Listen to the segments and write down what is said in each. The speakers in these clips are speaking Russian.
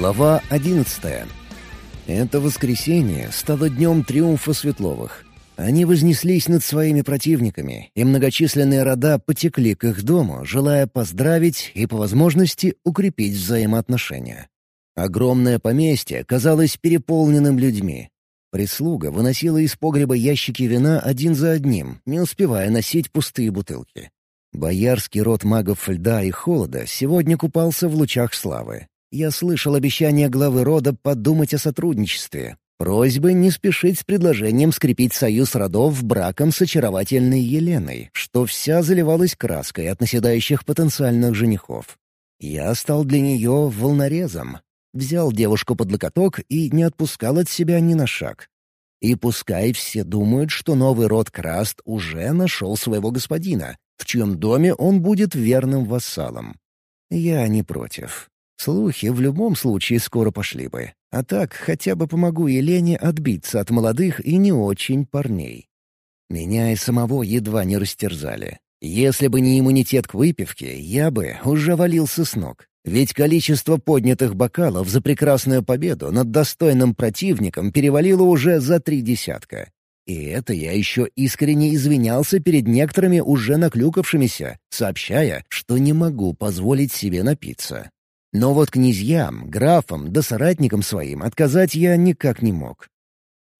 Глава 11. Это воскресенье стало днем триумфа Светловых. Они вознеслись над своими противниками, и многочисленные рода потекли к их дому, желая поздравить и, по возможности, укрепить взаимоотношения. Огромное поместье казалось переполненным людьми. Прислуга выносила из погреба ящики вина один за одним, не успевая носить пустые бутылки. Боярский род магов льда и холода сегодня купался в лучах славы. Я слышал обещание главы рода подумать о сотрудничестве. Просьбы не спешить с предложением скрепить союз родов браком с очаровательной Еленой, что вся заливалась краской от наседающих потенциальных женихов. Я стал для нее волнорезом. Взял девушку под локоток и не отпускал от себя ни на шаг. И пускай все думают, что новый род Краст уже нашел своего господина, в чьем доме он будет верным вассалом. Я не против. Слухи в любом случае скоро пошли бы. А так хотя бы помогу Елене отбиться от молодых и не очень парней. Меня и самого едва не растерзали. Если бы не иммунитет к выпивке, я бы уже валился с ног. Ведь количество поднятых бокалов за прекрасную победу над достойным противником перевалило уже за три десятка. И это я еще искренне извинялся перед некоторыми уже наклюкавшимися, сообщая, что не могу позволить себе напиться. Но вот князьям, графам да соратникам своим отказать я никак не мог.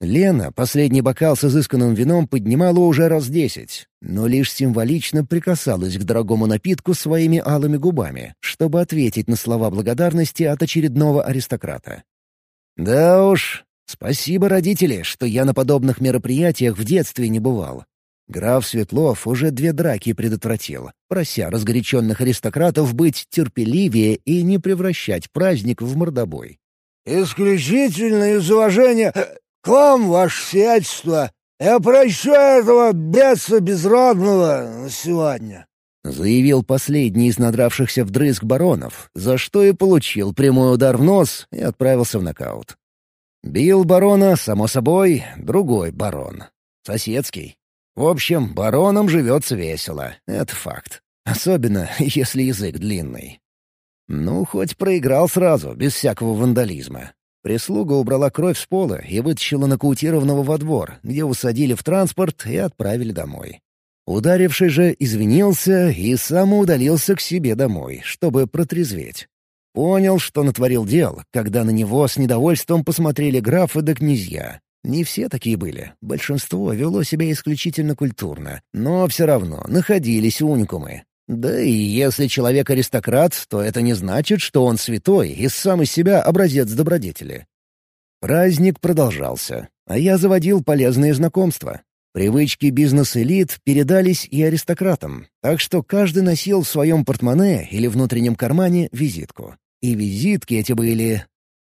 Лена последний бокал с изысканным вином поднимала уже раз десять, но лишь символично прикасалась к дорогому напитку своими алыми губами, чтобы ответить на слова благодарности от очередного аристократа. «Да уж, спасибо, родители, что я на подобных мероприятиях в детстве не бывал. Граф Светлов уже две драки предотвратил, прося разгоряченных аристократов быть терпеливее и не превращать праздник в мордобой. «Исключительно из уважения к вам, ваше сиятельство, я прощаю этого беса безродного сегодня», — заявил последний из надравшихся вдрызг баронов, за что и получил прямой удар в нос и отправился в нокаут. Бил барона, само собой, другой барон. Соседский. В общем, баронам живется весело, это факт. Особенно, если язык длинный. Ну, хоть проиграл сразу, без всякого вандализма. Прислуга убрала кровь с пола и вытащила нокаутированного во двор, где усадили в транспорт и отправили домой. Ударивший же извинился и сам удалился к себе домой, чтобы протрезветь. Понял, что натворил дел, когда на него с недовольством посмотрели графы да князья. Не все такие были, большинство вело себя исключительно культурно, но все равно находились уникумы. Да и если человек аристократ, то это не значит, что он святой и сам из себя образец добродетели. Праздник продолжался, а я заводил полезные знакомства. Привычки бизнес-элит передались и аристократам, так что каждый носил в своем портмоне или внутреннем кармане визитку. И визитки эти были...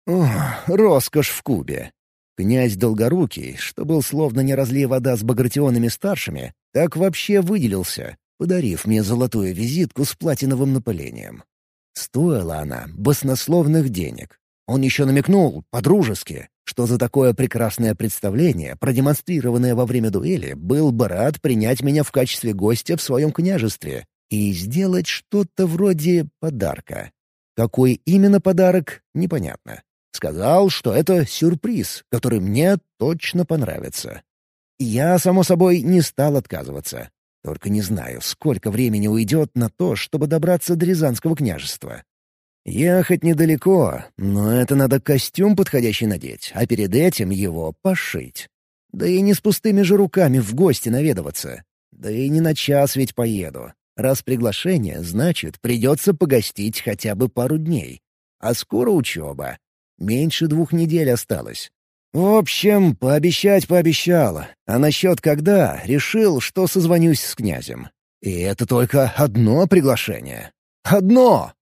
Ох, роскошь в Кубе. Князь Долгорукий, что был словно не разлей вода с багратионами старшими, так вообще выделился, подарив мне золотую визитку с платиновым напылением. Стоила она баснословных денег. Он еще намекнул, по-дружески, что за такое прекрасное представление, продемонстрированное во время дуэли, был бы рад принять меня в качестве гостя в своем княжестве и сделать что-то вроде подарка. Какой именно подарок, непонятно. Сказал, что это сюрприз, который мне точно понравится. Я, само собой, не стал отказываться. Только не знаю, сколько времени уйдет на то, чтобы добраться до Рязанского княжества. Ехать недалеко, но это надо костюм подходящий надеть, а перед этим его пошить. Да и не с пустыми же руками в гости наведываться. Да и не на час ведь поеду. Раз приглашение, значит, придется погостить хотя бы пару дней. А скоро учеба. Меньше двух недель осталось. В общем, пообещать пообещала, а насчет когда решил, что созвонюсь с князем. И это только одно приглашение. Одно!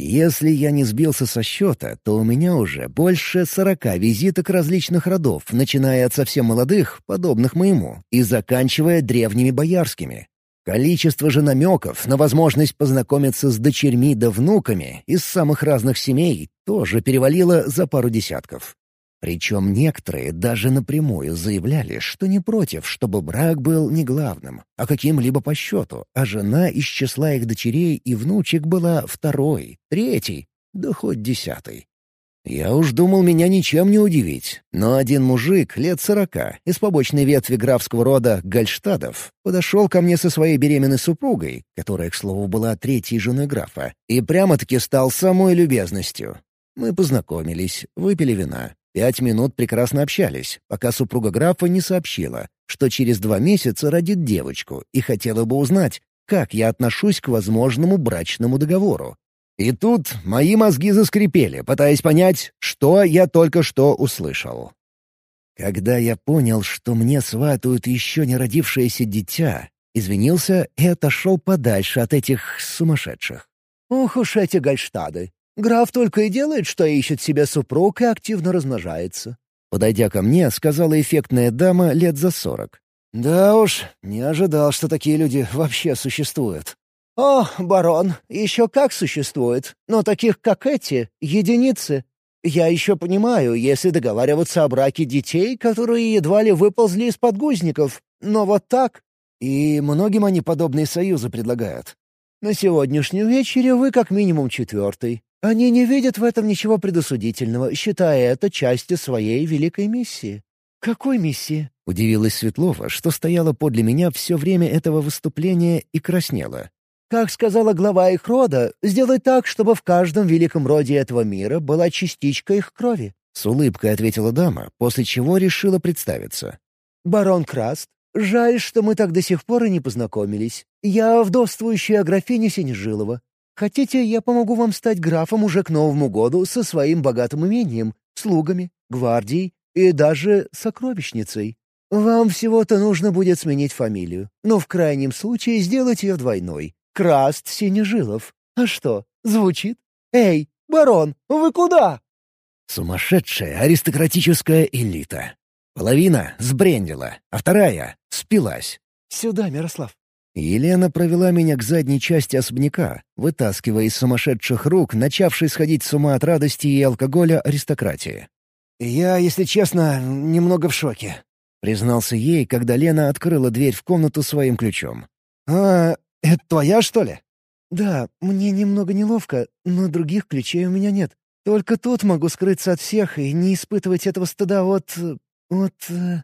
Если я не сбился со счета, то у меня уже больше сорока визиток различных родов, начиная от совсем молодых, подобных моему, и заканчивая древними боярскими. Количество же намеков на возможность познакомиться с дочерьми да внуками из самых разных семей тоже перевалило за пару десятков. Причем некоторые даже напрямую заявляли, что не против, чтобы брак был не главным, а каким-либо по счету, а жена из числа их дочерей и внучек была второй, третий, да хоть десятый. Я уж думал меня ничем не удивить, но один мужик лет сорока из побочной ветви графского рода Гальштадов подошел ко мне со своей беременной супругой, которая, к слову, была третьей женой графа, и прямо-таки стал самой любезностью. Мы познакомились, выпили вина. Пять минут прекрасно общались, пока супруга графа не сообщила, что через два месяца родит девочку и хотела бы узнать, как я отношусь к возможному брачному договору. И тут мои мозги заскрипели, пытаясь понять, что я только что услышал. Когда я понял, что мне сватают еще не родившееся дитя, извинился и отошел подальше от этих сумасшедших. «Ох уж эти гальштады! Граф только и делает, что ищет себе супруг и активно размножается». Подойдя ко мне, сказала эффектная дама лет за сорок. «Да уж, не ожидал, что такие люди вообще существуют». «О, барон, еще как существует, но таких, как эти, единицы. Я еще понимаю, если договариваться о браке детей, которые едва ли выползли из подгузников, но вот так...» «И многим они подобные союзы предлагают?» «На сегодняшнем вечере вы как минимум четвертый. Они не видят в этом ничего предосудительного, считая это частью своей великой миссии». «Какой миссии?» — удивилась Светлова, что стояла подле меня все время этого выступления и краснела. Как сказала глава их рода, сделай так, чтобы в каждом великом роде этого мира была частичка их крови. С улыбкой ответила дама, после чего решила представиться. «Барон Краст, жаль, что мы так до сих пор и не познакомились. Я вдовствующая графиня Синежилова. Хотите, я помогу вам стать графом уже к Новому году со своим богатым имением, слугами, гвардией и даже сокровищницей. Вам всего-то нужно будет сменить фамилию, но в крайнем случае сделать ее двойной. Краст Синежилов. А что, звучит? Эй, барон, вы куда?» Сумасшедшая аристократическая элита. Половина сбрендила, а вторая спилась. «Сюда, Мирослав». Елена провела меня к задней части особняка, вытаскивая из сумасшедших рук, начавшей сходить с ума от радости и алкоголя аристократии. «Я, если честно, немного в шоке», — признался ей, когда Лена открыла дверь в комнату своим ключом. «А, это твоя, что ли?» «Да, мне немного неловко, но других ключей у меня нет. Только тут могу скрыться от всех и не испытывать этого стыда от... от... Э,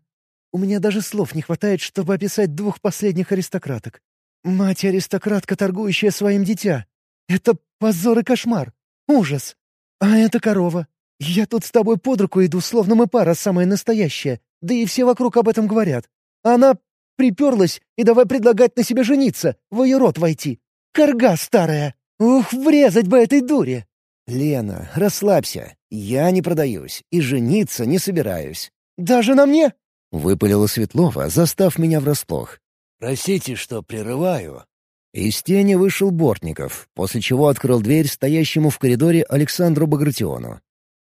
у меня даже слов не хватает, чтобы описать двух последних аристократок. Мать-аристократка, торгующая своим дитя. Это позор и кошмар. Ужас. А это корова. Я тут с тобой под руку иду, словно мы пара самая настоящая. Да и все вокруг об этом говорят. Она Приперлась и давай предлагать на себе жениться, в ее рот войти. Карга старая! Ух, врезать бы этой дуре!» «Лена, расслабься. Я не продаюсь и жениться не собираюсь». «Даже на мне?» — выпалила Светлова, застав меня врасплох. «Простите, что прерываю». Из тени вышел Бортников, после чего открыл дверь стоящему в коридоре Александру Багратиону.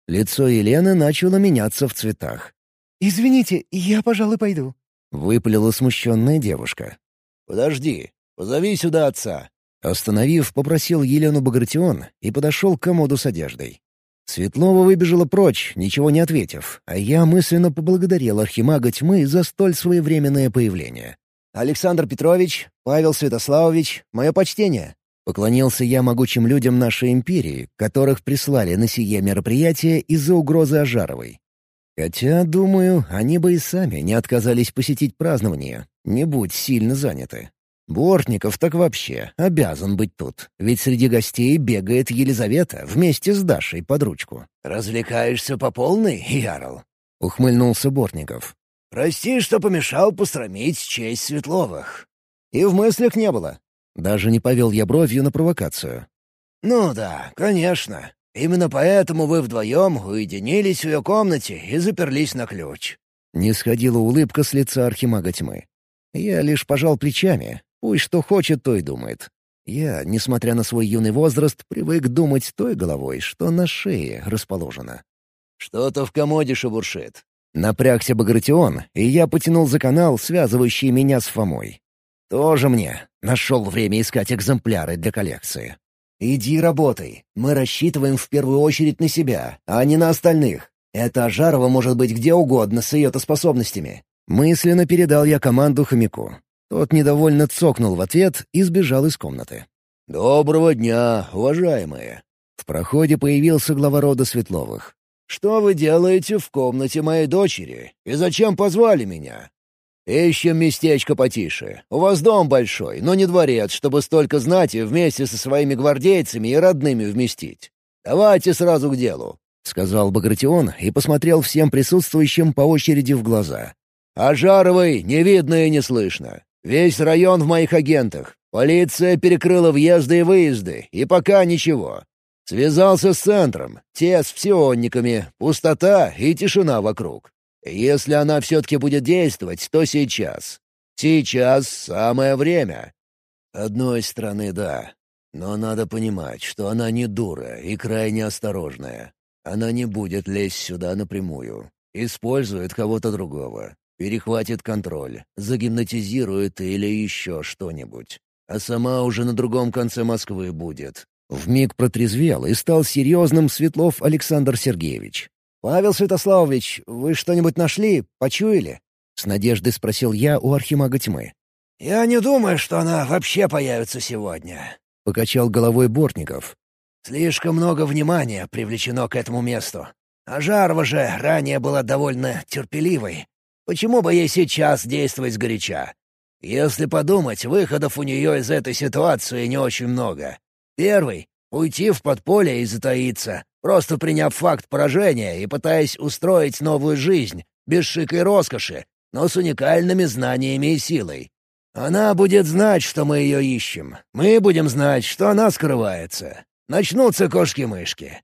Лицо Елены начало меняться в цветах. «Извините, я, пожалуй, пойду». — выпалила смущенная девушка. «Подожди, позови сюда отца». Остановив, попросил Елену Багратион и подошел к комоду с одеждой. Светлова выбежала прочь, ничего не ответив, а я мысленно поблагодарил Архимага Тьмы за столь своевременное появление. «Александр Петрович, Павел Святославович, мое почтение!» Поклонился я могучим людям нашей империи, которых прислали на сие мероприятие из-за угрозы Ожаровой. Хотя, думаю, они бы и сами не отказались посетить празднование, не будь сильно заняты. Бортников так вообще обязан быть тут, ведь среди гостей бегает Елизавета вместе с Дашей под ручку. «Развлекаешься по полной, Ярл?» — ухмыльнулся Бортников. «Прости, что помешал посрамить честь Светловых». И в мыслях не было. Даже не повел я бровью на провокацию. «Ну да, конечно. Именно поэтому вы вдвоем уединились в ее комнате и заперлись на ключ». Не сходила улыбка с лица Архимага Тьмы. Я лишь пожал плечами. Пусть что хочет, то и думает. Я, несмотря на свой юный возраст, привык думать той головой, что на шее расположена. «Что-то в комоде шебуршит». Напрягся Багратион, и я потянул за канал, связывающий меня с Фомой. Тоже мне нашел время искать экземпляры для коллекции. «Иди работай. Мы рассчитываем в первую очередь на себя, а не на остальных. Это Ажарова может быть где угодно с ее-то способностями». Мысленно передал я команду хомяку. Тот недовольно цокнул в ответ и сбежал из комнаты. «Доброго дня, уважаемые!» В проходе появился глава рода Светловых. что вы делаете в комнате моей дочери и зачем позвали меня? Ищем местечко потише. У вас дом большой, но не дворец, чтобы столько знати вместе со своими гвардейцами и родными вместить. Давайте сразу к делу», — сказал Багратион и посмотрел всем присутствующим по очереди в глаза. «А Жаровой не видно и не слышно. Весь район в моих агентах. Полиция перекрыла въезды и выезды, и пока ничего. Связался с центром, те с псионниками, пустота и тишина вокруг. Если она все-таки будет действовать, то сейчас. Сейчас самое время. Одной стороны, да. Но надо понимать, что она не дура и крайне осторожная. Она не будет лезть сюда напрямую. Использует кого-то другого. Перехватит контроль, загипнотизирует или еще что-нибудь. А сама уже на другом конце Москвы будет, Вмиг протрезвел и стал серьезным Светлов Александр Сергеевич. «Павел Святославович, вы что-нибудь нашли? Почуяли?» — с надеждой спросил я у архимага тьмы. «Я не думаю, что она вообще появится сегодня», — покачал головой Бортников. «Слишком много внимания привлечено к этому месту. А Жарва же ранее была довольно терпеливой. Почему бы ей сейчас действовать сгоряча? Если подумать, выходов у нее из этой ситуации не очень много. Первый — уйти в подполье и затаиться, просто приняв факт поражения и пытаясь устроить новую жизнь, без шика и роскоши, но с уникальными знаниями и силой. Она будет знать, что мы ее ищем. Мы будем знать, что она скрывается. Начнутся кошки-мышки.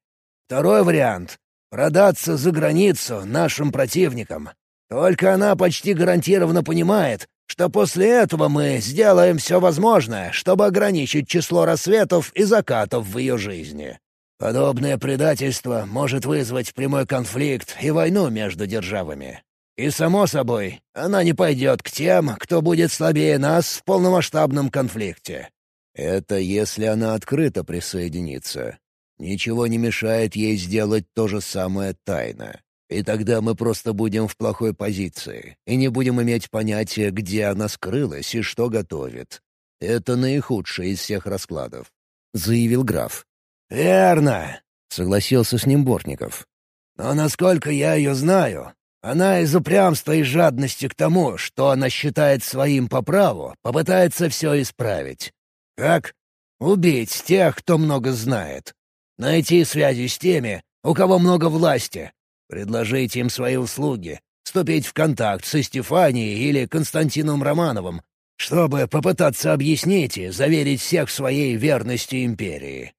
Второй вариант — продаться за границу нашим противникам. Только она почти гарантированно понимает, что после этого мы сделаем все возможное, чтобы ограничить число рассветов и закатов в ее жизни. Подобное предательство может вызвать прямой конфликт и войну между державами. И, само собой, она не пойдет к тем, кто будет слабее нас в полномасштабном конфликте. Это если она открыто присоединится. Ничего не мешает ей сделать то же самое тайно. И тогда мы просто будем в плохой позиции и не будем иметь понятия, где она скрылась и что готовит. Это наихудший из всех раскладов», — заявил граф. «Верно», — согласился с ним Бортников. «Но насколько я ее знаю, она из упрямства и жадности к тому, что она считает своим по праву, попытается все исправить. Как? Убить тех, кто много знает. Найти связи с теми, у кого много власти, Предложите им свои услуги, вступить в контакт со Стефанией или Константином Романовым, чтобы попытаться объяснить и заверить всех в своей верности империи.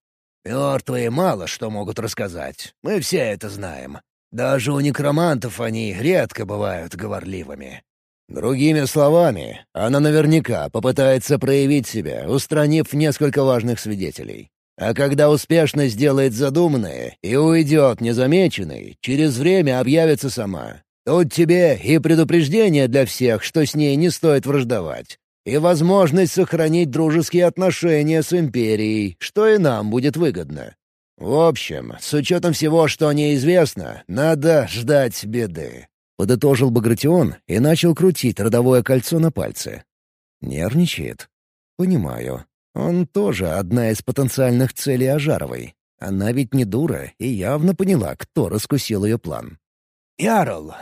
Мертвые мало что могут рассказать, мы все это знаем. Даже у некромантов они редко бывают говорливыми. Другими словами, она наверняка попытается проявить себя, устранив несколько важных свидетелей. А когда успешно сделает задуманное и уйдет незамеченной, через время объявится сама. Тут тебе и предупреждение для всех, что с ней не стоит враждовать, и возможность сохранить дружеские отношения с Империей, что и нам будет выгодно. В общем, с учетом всего, что неизвестно, надо ждать беды. Подытожил Багратион и начал крутить родовое кольцо на пальце. Нервничает. Понимаю. Он тоже одна из потенциальных целей Ажаровой. Она ведь не дура и явно поняла, кто раскусил ее план. «Ярл,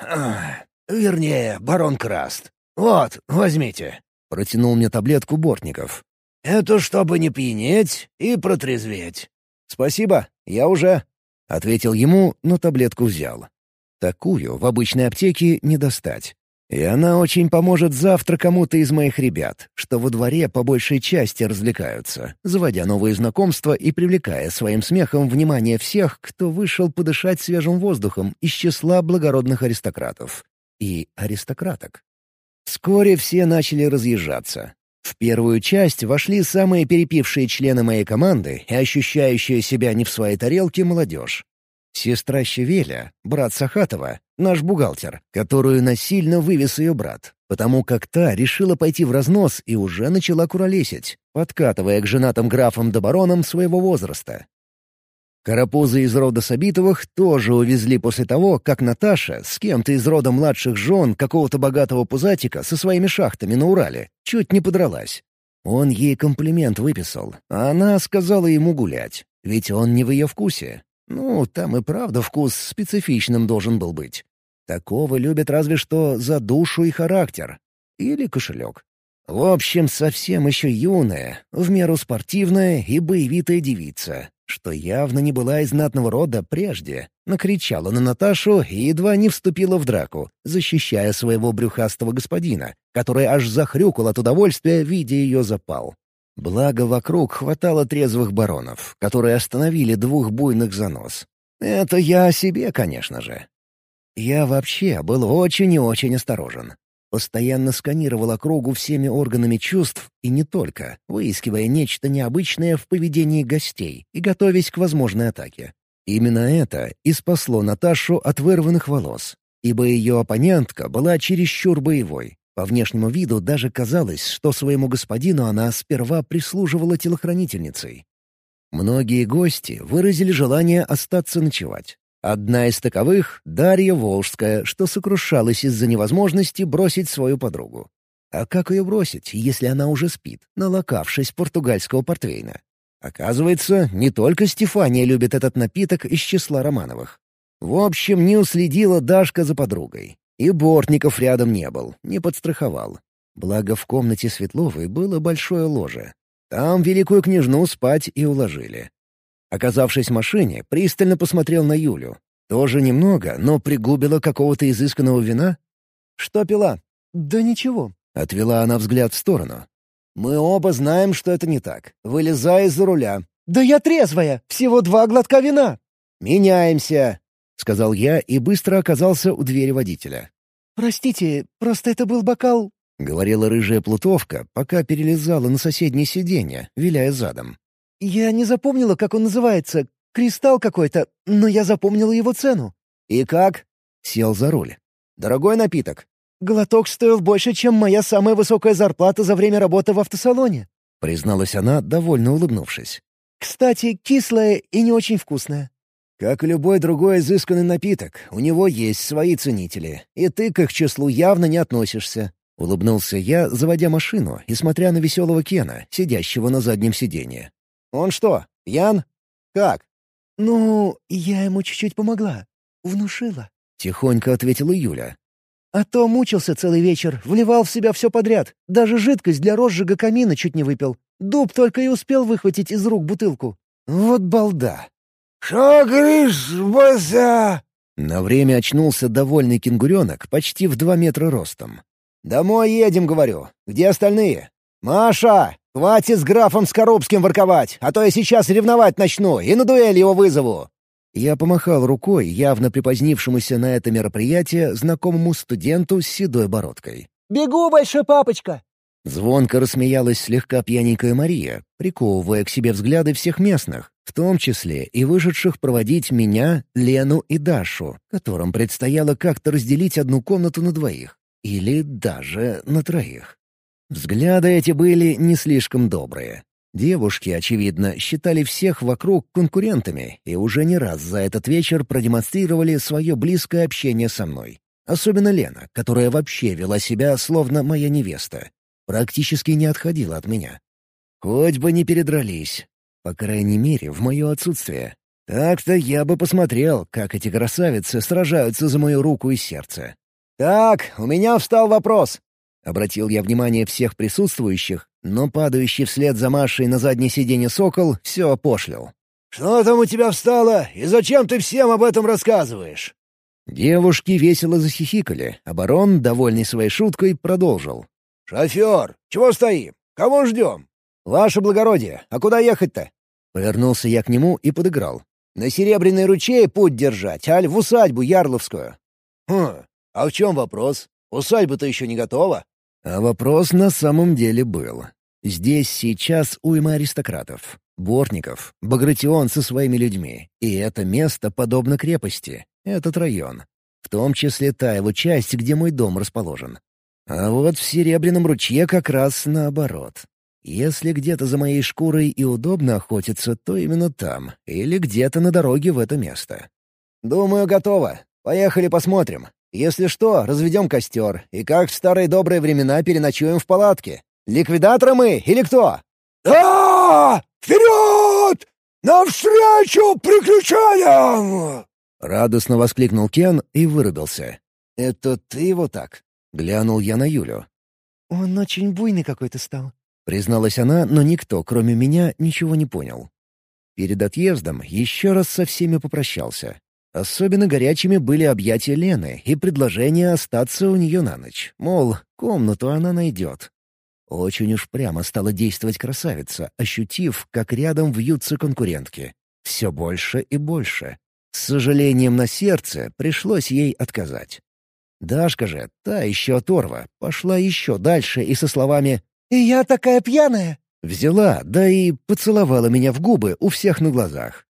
вернее, барон Краст. Вот, возьмите». Протянул мне таблетку Бортников. «Это чтобы не пьянеть и протрезветь». «Спасибо, я уже...» — ответил ему, но таблетку взял. Такую в обычной аптеке не достать. И она очень поможет завтра кому-то из моих ребят, что во дворе по большей части развлекаются, заводя новые знакомства и привлекая своим смехом внимание всех, кто вышел подышать свежим воздухом из числа благородных аристократов. И аристократок. Вскоре все начали разъезжаться. В первую часть вошли самые перепившие члены моей команды и ощущающая себя не в своей тарелке молодежь. Сестра Щевеля, брат Сахатова, наш бухгалтер, которую насильно вывез ее брат, потому как та решила пойти в разнос и уже начала куролесить, подкатывая к женатым графам да баронам своего возраста. Карапузы из рода Сабитовых тоже увезли после того, как Наташа с кем-то из рода младших жен какого-то богатого пузатика со своими шахтами на Урале чуть не подралась. Он ей комплимент выписал, а она сказала ему гулять, ведь он не в ее вкусе, Ну, там и правда вкус специфичным должен был быть. Такого любят разве что за душу и характер. Или кошелек. В общем, совсем еще юная, в меру спортивная и боевитая девица, что явно не была из знатного рода прежде, накричала на Наташу и едва не вступила в драку, защищая своего брюхастого господина, который аж захрюкал от удовольствия, видя ее запал. Благо, вокруг хватало трезвых баронов, которые остановили двух буйных занос. Это я о себе, конечно же. Я вообще был очень и очень осторожен. Постоянно сканировал округу всеми органами чувств и не только, выискивая нечто необычное в поведении гостей и готовясь к возможной атаке. Именно это и спасло Наташу от вырванных волос, ибо ее оппонентка была чересчур боевой. По внешнему виду даже казалось, что своему господину она сперва прислуживала телохранительницей. Многие гости выразили желание остаться ночевать. Одна из таковых — Дарья Волжская, что сокрушалась из-за невозможности бросить свою подругу. А как ее бросить, если она уже спит, налокавшись португальского портвейна? Оказывается, не только Стефания любит этот напиток из числа Романовых. В общем, не уследила Дашка за подругой. И Бортников рядом не был, не подстраховал. Благо в комнате Светловой было большое ложе. Там великую княжну спать и уложили. Оказавшись в машине, пристально посмотрел на Юлю. Тоже немного, но пригубила какого-то изысканного вина? «Что пила?» «Да ничего», — отвела она взгляд в сторону. «Мы оба знаем, что это не так. Вылезай из-за руля». «Да я трезвая! Всего два глотка вина!» «Меняемся!» — сказал я и быстро оказался у двери водителя. «Простите, просто это был бокал...» — говорила рыжая плутовка, пока перелезала на соседнее сиденье, виляя задом. «Я не запомнила, как он называется. Кристалл какой-то, но я запомнила его цену». «И как?» — сел за руль. «Дорогой напиток?» «Глоток стоил больше, чем моя самая высокая зарплата за время работы в автосалоне», — призналась она, довольно улыбнувшись. «Кстати, кислая и не очень вкусная». «Как и любой другой изысканный напиток, у него есть свои ценители, и ты к их числу явно не относишься», — улыбнулся я, заводя машину и смотря на веселого Кена, сидящего на заднем сиденье. «Он что, пьян? Как?» «Ну, я ему чуть-чуть помогла. Внушила», — тихонько ответила Юля. «А то мучился целый вечер, вливал в себя все подряд. Даже жидкость для розжига камина чуть не выпил. Дуб только и успел выхватить из рук бутылку. Вот балда!» «Что говоришь, бася?» На время очнулся довольный кенгуренок почти в два метра ростом. «Домой едем, говорю. Где остальные?» «Маша, «Хватит с графом Скоробским ворковать, а то я сейчас ревновать начну и на дуэль его вызову!» Я помахал рукой, явно припозднившемуся на это мероприятие, знакомому студенту с седой бородкой. «Бегу, большой папочка!» Звонко рассмеялась слегка пьяненькая Мария, приковывая к себе взгляды всех местных, в том числе и вышедших проводить меня, Лену и Дашу, которым предстояло как-то разделить одну комнату на двоих. Или даже на троих. Взгляды эти были не слишком добрые. Девушки, очевидно, считали всех вокруг конкурентами и уже не раз за этот вечер продемонстрировали свое близкое общение со мной. Особенно Лена, которая вообще вела себя словно моя невеста. Практически не отходила от меня. Хоть бы не передрались. По крайней мере, в мое отсутствие. Так-то я бы посмотрел, как эти красавицы сражаются за мою руку и сердце. «Так, у меня встал вопрос. Обратил я внимание всех присутствующих, но падающий вслед за Машей на заднее сиденье сокол все опошлил. «Что там у тебя встало, и зачем ты всем об этом рассказываешь?» Девушки весело захихикали, а барон, довольный своей шуткой, продолжил. «Шофер, чего стоим? Кого ждем?» «Ваше благородие, а куда ехать-то?» Повернулся я к нему и подыграл. «На Серебряный ручей путь держать, аль в усадьбу Ярловскую». «Хм, а в чем вопрос? Усадьба-то еще не готова?» А вопрос на самом деле был. Здесь сейчас уйма аристократов, бортников, Багратион со своими людьми. И это место подобно крепости, этот район. В том числе та его часть, где мой дом расположен. А вот в Серебряном ручье как раз наоборот. Если где-то за моей шкурой и удобно охотиться, то именно там, или где-то на дороге в это место. «Думаю, готово. Поехали посмотрим. Если что, разведем костер, и как в старые добрые времена переночуем в палатке. Ликвидаторы мы или кто?» «Да! Вперед! «Навстречу приключениям!» Радостно воскликнул Кен и вырубился. «Это ты его так?» — глянул я на Юлю. «Он очень буйный какой-то стал», — призналась она, но никто, кроме меня, ничего не понял. Перед отъездом еще раз со всеми попрощался. Особенно горячими были объятия Лены и предложение остаться у нее на ночь. Мол, комнату она найдет. Очень уж прямо стала действовать красавица, ощутив, как рядом вьются конкурентки. Все больше и больше. С сожалением на сердце пришлось ей отказать. Дашка же, та еще оторва, пошла еще дальше и со словами «И я такая пьяная!» взяла, да и поцеловала меня в губы у всех на глазах.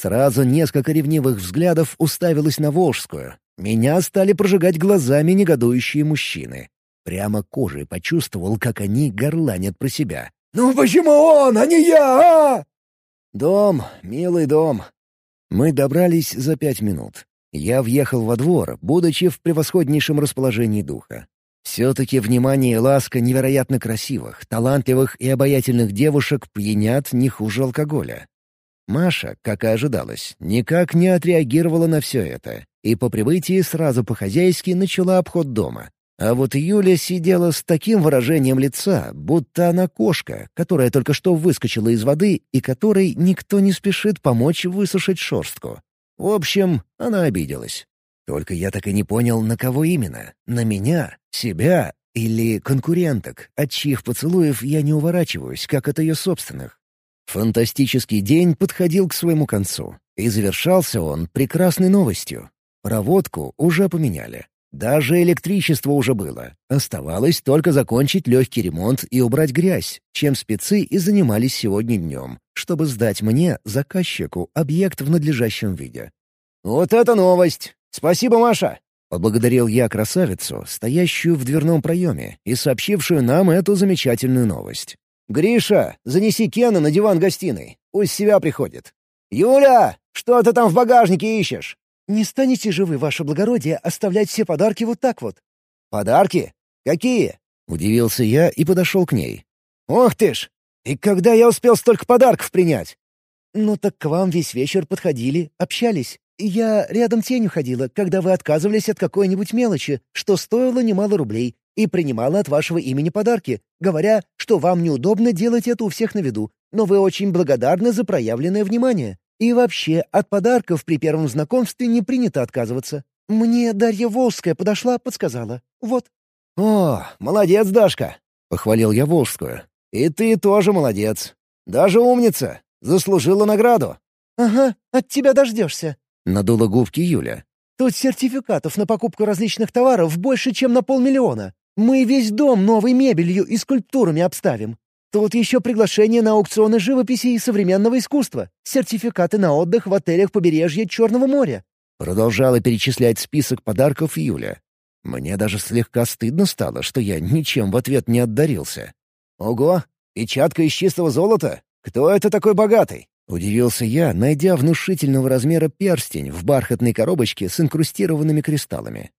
Сразу несколько ревнивых взглядов уставилось на Волжскую. Меня стали прожигать глазами негодующие мужчины. Прямо кожей почувствовал, как они горланят про себя. «Ну почему он, а не я, а?» «Дом, милый дом». Мы добрались за пять минут. Я въехал во двор, будучи в превосходнейшем расположении духа. Все-таки внимание и ласка невероятно красивых, талантливых и обаятельных девушек пьянят не хуже алкоголя. Маша, как и ожидалось, никак не отреагировала на все это, и по прибытии сразу по-хозяйски начала обход дома. А вот Юля сидела с таким выражением лица, будто она кошка, которая только что выскочила из воды и которой никто не спешит помочь высушить шерстку. В общем, она обиделась. Только я так и не понял, на кого именно. На меня, себя или конкуренток, от чьих поцелуев я не уворачиваюсь, как от ее собственных. Фантастический день подходил к своему концу, и завершался он прекрасной новостью. Проводку уже поменяли. Даже электричество уже было. Оставалось только закончить легкий ремонт и убрать грязь, чем спецы и занимались сегодня днем, чтобы сдать мне, заказчику, объект в надлежащем виде. «Вот это новость! «Спасибо, Маша!» — поблагодарил я красавицу, стоящую в дверном проеме и сообщившую нам эту замечательную новость. «Гриша, занеси Кена на диван гостиной. Пусть себя приходит. Юля, что ты там в багажнике ищешь?» «Не станете же вы, ваше благородие, оставлять все подарки вот так вот?» «Подарки? Какие?» — удивился я и подошел к ней. «Ох ты ж! И когда я успел столько подарков принять?» «Ну так к вам весь вечер подходили, общались. «Я рядом тенью ходила, когда вы отказывались от какой-нибудь мелочи, что стоило немало рублей, и принимала от вашего имени подарки, говоря, что вам неудобно делать это у всех на виду, но вы очень благодарны за проявленное внимание. И вообще, от подарков при первом знакомстве не принято отказываться. Мне Дарья Волжская подошла, подсказала. Вот». «О, молодец, Дашка!» — похвалил я Волжскую. «И ты тоже молодец. Даже умница. Заслужила награду». «Ага, от тебя дождешься», Надула губки Юля. «Тут сертификатов на покупку различных товаров больше, чем на полмиллиона. Мы весь дом новой мебелью и скульптурами обставим. Тут еще приглашение на аукционы живописи и современного искусства, сертификаты на отдых в отелях побережья Черного моря». Продолжала перечислять список подарков Юля. Мне даже слегка стыдно стало, что я ничем в ответ не отдарился. «Ого! Печатка из чистого золота? Кто это такой богатый?» Удивился я, найдя внушительного размера перстень в бархатной коробочке с инкрустированными кристаллами.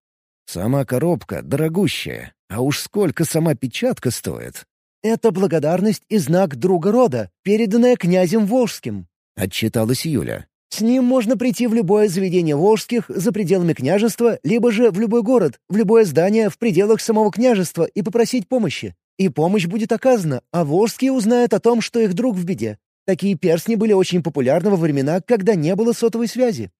Сама коробка дорогущая, а уж сколько сама печатка стоит. «Это благодарность и знак друга рода, переданная князем Волжским», — отчиталась Юля. «С ним можно прийти в любое заведение Волжских за пределами княжества, либо же в любой город, в любое здание в пределах самого княжества и попросить помощи. И помощь будет оказана, а Волжские узнают о том, что их друг в беде. Такие перстни были очень популярны во времена, когда не было сотовой связи.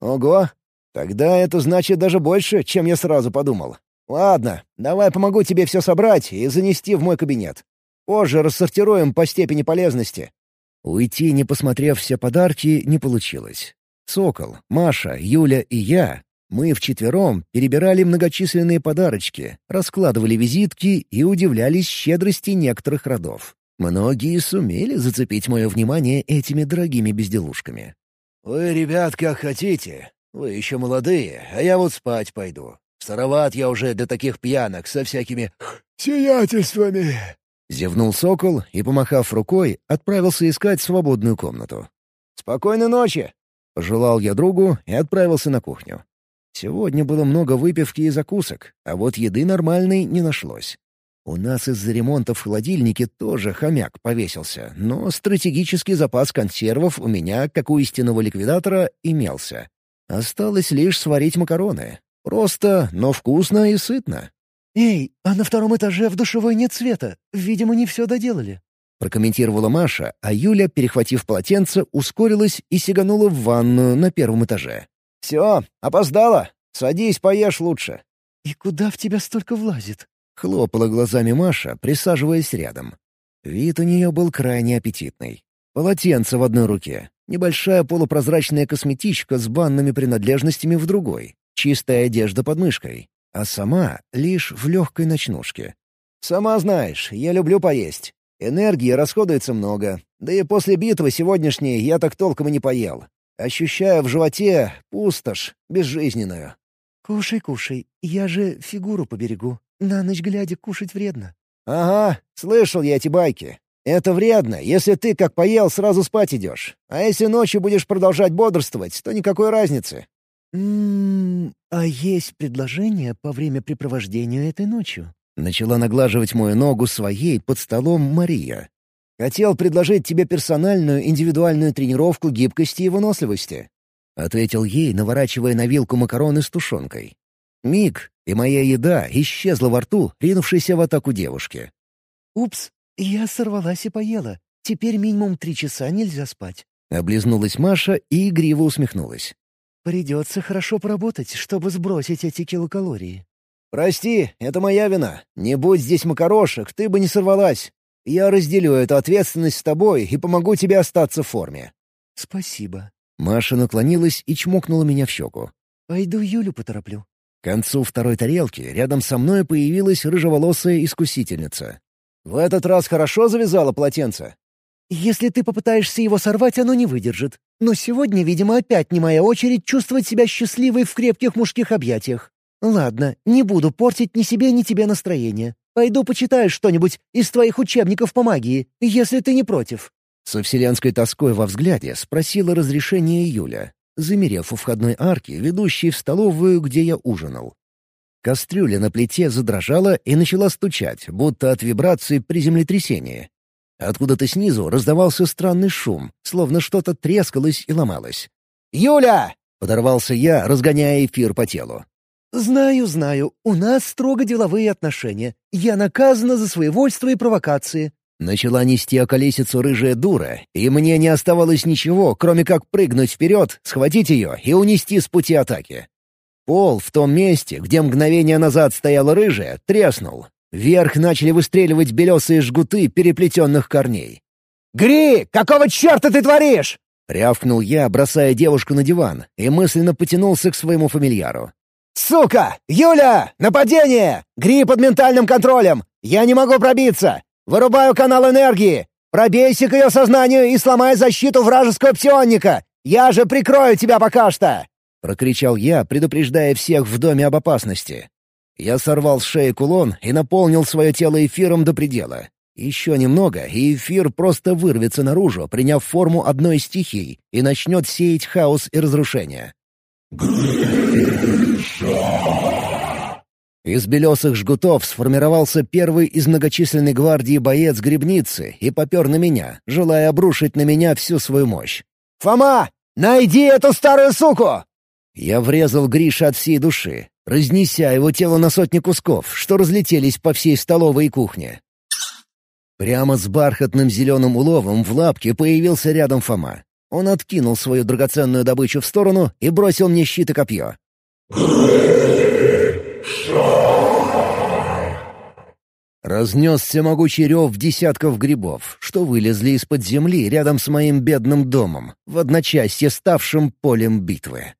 Ого! Тогда это значит даже больше, чем я сразу подумал. Ладно, давай помогу тебе все собрать и занести в мой кабинет. Позже рассортируем по степени полезности. Уйти, не посмотрев все подарки, не получилось. Сокол, Маша, Юля и я мы вчетвером перебирали многочисленные подарочки, раскладывали визитки и удивлялись щедрости некоторых родов. Многие сумели зацепить мое внимание этими дорогими безделушками. «Вы, ребят, как хотите. Вы еще молодые, а я вот спать пойду. Староват я уже для таких пьянок со всякими сиятельствами!» Зевнул сокол и, помахав рукой, отправился искать свободную комнату. «Спокойной ночи!» — пожелал я другу и отправился на кухню. Сегодня было много выпивки и закусок, а вот еды нормальной не нашлось. У нас из-за ремонта в холодильнике тоже хомяк повесился, но стратегический запас консервов у меня, как у истинного ликвидатора, имелся. Осталось лишь сварить макароны. Просто, но вкусно и сытно. «Эй, а на втором этаже в душевой нет света. Видимо, не все доделали». Прокомментировала Маша, а Юля, перехватив полотенце, ускорилась и сиганула в ванную на первом этаже. «Все, опоздала. Садись, поешь лучше». «И куда в тебя столько влазит?» — хлопала глазами Маша, присаживаясь рядом. Вид у нее был крайне аппетитный. Полотенце в одной руке, небольшая полупрозрачная косметичка с банными принадлежностями в другой, чистая одежда под мышкой, а сама лишь в легкой ночнушке. «Сама знаешь, я люблю поесть. Энергии расходуется много. Да и после битвы сегодняшней я так толком и не поел. Ощущаю в животе пустошь, безжизненную. «Кушай, кушай. Я же фигуру поберегу. На ночь глядя кушать вредно». «Ага, слышал я эти байки. Это вредно, если ты, как поел, сразу спать идешь. А если ночью будешь продолжать бодрствовать, то никакой разницы». «М-м, а есть предложение по времяпрепровождению этой ночью?» Начала наглаживать мою ногу своей под столом Мария. Хотел предложить тебе персональную индивидуальную тренировку гибкости и выносливости», — ответил ей, наворачивая на вилку макароны с тушенкой. Миг, и моя еда исчезла во рту, ринувшейся в атаку девушки. «Упс, я сорвалась и поела. Теперь минимум три часа нельзя спать». Облизнулась Маша и игриво усмехнулась. «Придется хорошо поработать, чтобы сбросить эти килокалории». «Прости, это моя вина. Не будь здесь макарошек, ты бы не сорвалась. Я разделю эту ответственность с тобой и помогу тебе остаться в форме». «Спасибо». Маша наклонилась и чмокнула меня в щеку. «Пойду Юлю потороплю». К концу второй тарелки рядом со мной появилась рыжеволосая искусительница. «В этот раз хорошо завязала полотенце?» «Если ты попытаешься его сорвать, оно не выдержит. Но сегодня, видимо, опять не моя очередь чувствовать себя счастливой в крепких мужских объятиях. Ладно, не буду портить ни себе, ни тебе настроение. Пойду почитаю что-нибудь из твоих учебников по магии, если ты не против». Со вселенской тоской во взгляде спросила разрешение Юля, замерев у входной арки, ведущей в столовую, где я ужинал. Кастрюля на плите задрожала и начала стучать, будто от вибрации при землетрясении. Откуда-то снизу раздавался странный шум, словно что-то трескалось и ломалось. «Юля!» — подорвался я, разгоняя эфир по телу. «Знаю, знаю. У нас строго деловые отношения. Я наказана за своевольство и провокации». Начала нести околесицу рыжая дура, и мне не оставалось ничего, кроме как прыгнуть вперед, схватить ее и унести с пути атаки. Пол в том месте, где мгновение назад стояла рыжая, треснул. Вверх начали выстреливать белесые жгуты переплетенных корней. «Гри, какого черта ты творишь?» — рявкнул я, бросая девушку на диван, и мысленно потянулся к своему фамильяру. «Сука! Юля! Нападение! Гри под ментальным контролем! Я не могу пробиться! Вырубаю канал энергии! Пробейся к ее сознанию и сломай защиту вражеского псионника! Я же прикрою тебя пока что!» — прокричал я, предупреждая всех в доме об опасности. Я сорвал с шеи кулон и наполнил свое тело эфиром до предела. Еще немного, и эфир просто вырвется наружу, приняв форму одной из стихий, и начнет сеять хаос и разрушение. Из белесых жгутов сформировался первый из многочисленной гвардии боец грибницы и попер на меня, желая обрушить на меня всю свою мощь. «Фома, найди эту старую суку!» Я врезал Гриша от всей души, разнеся его тело на сотни кусков, что разлетелись по всей столовой и кухне. Прямо с бархатным зеленым уловом в лапке появился рядом Фома. Он откинул свою драгоценную добычу в сторону и бросил мне щит и копье. Разнесся могучий рев десятков грибов, что вылезли из-под земли рядом с моим бедным домом, в одночасье ставшим полем битвы.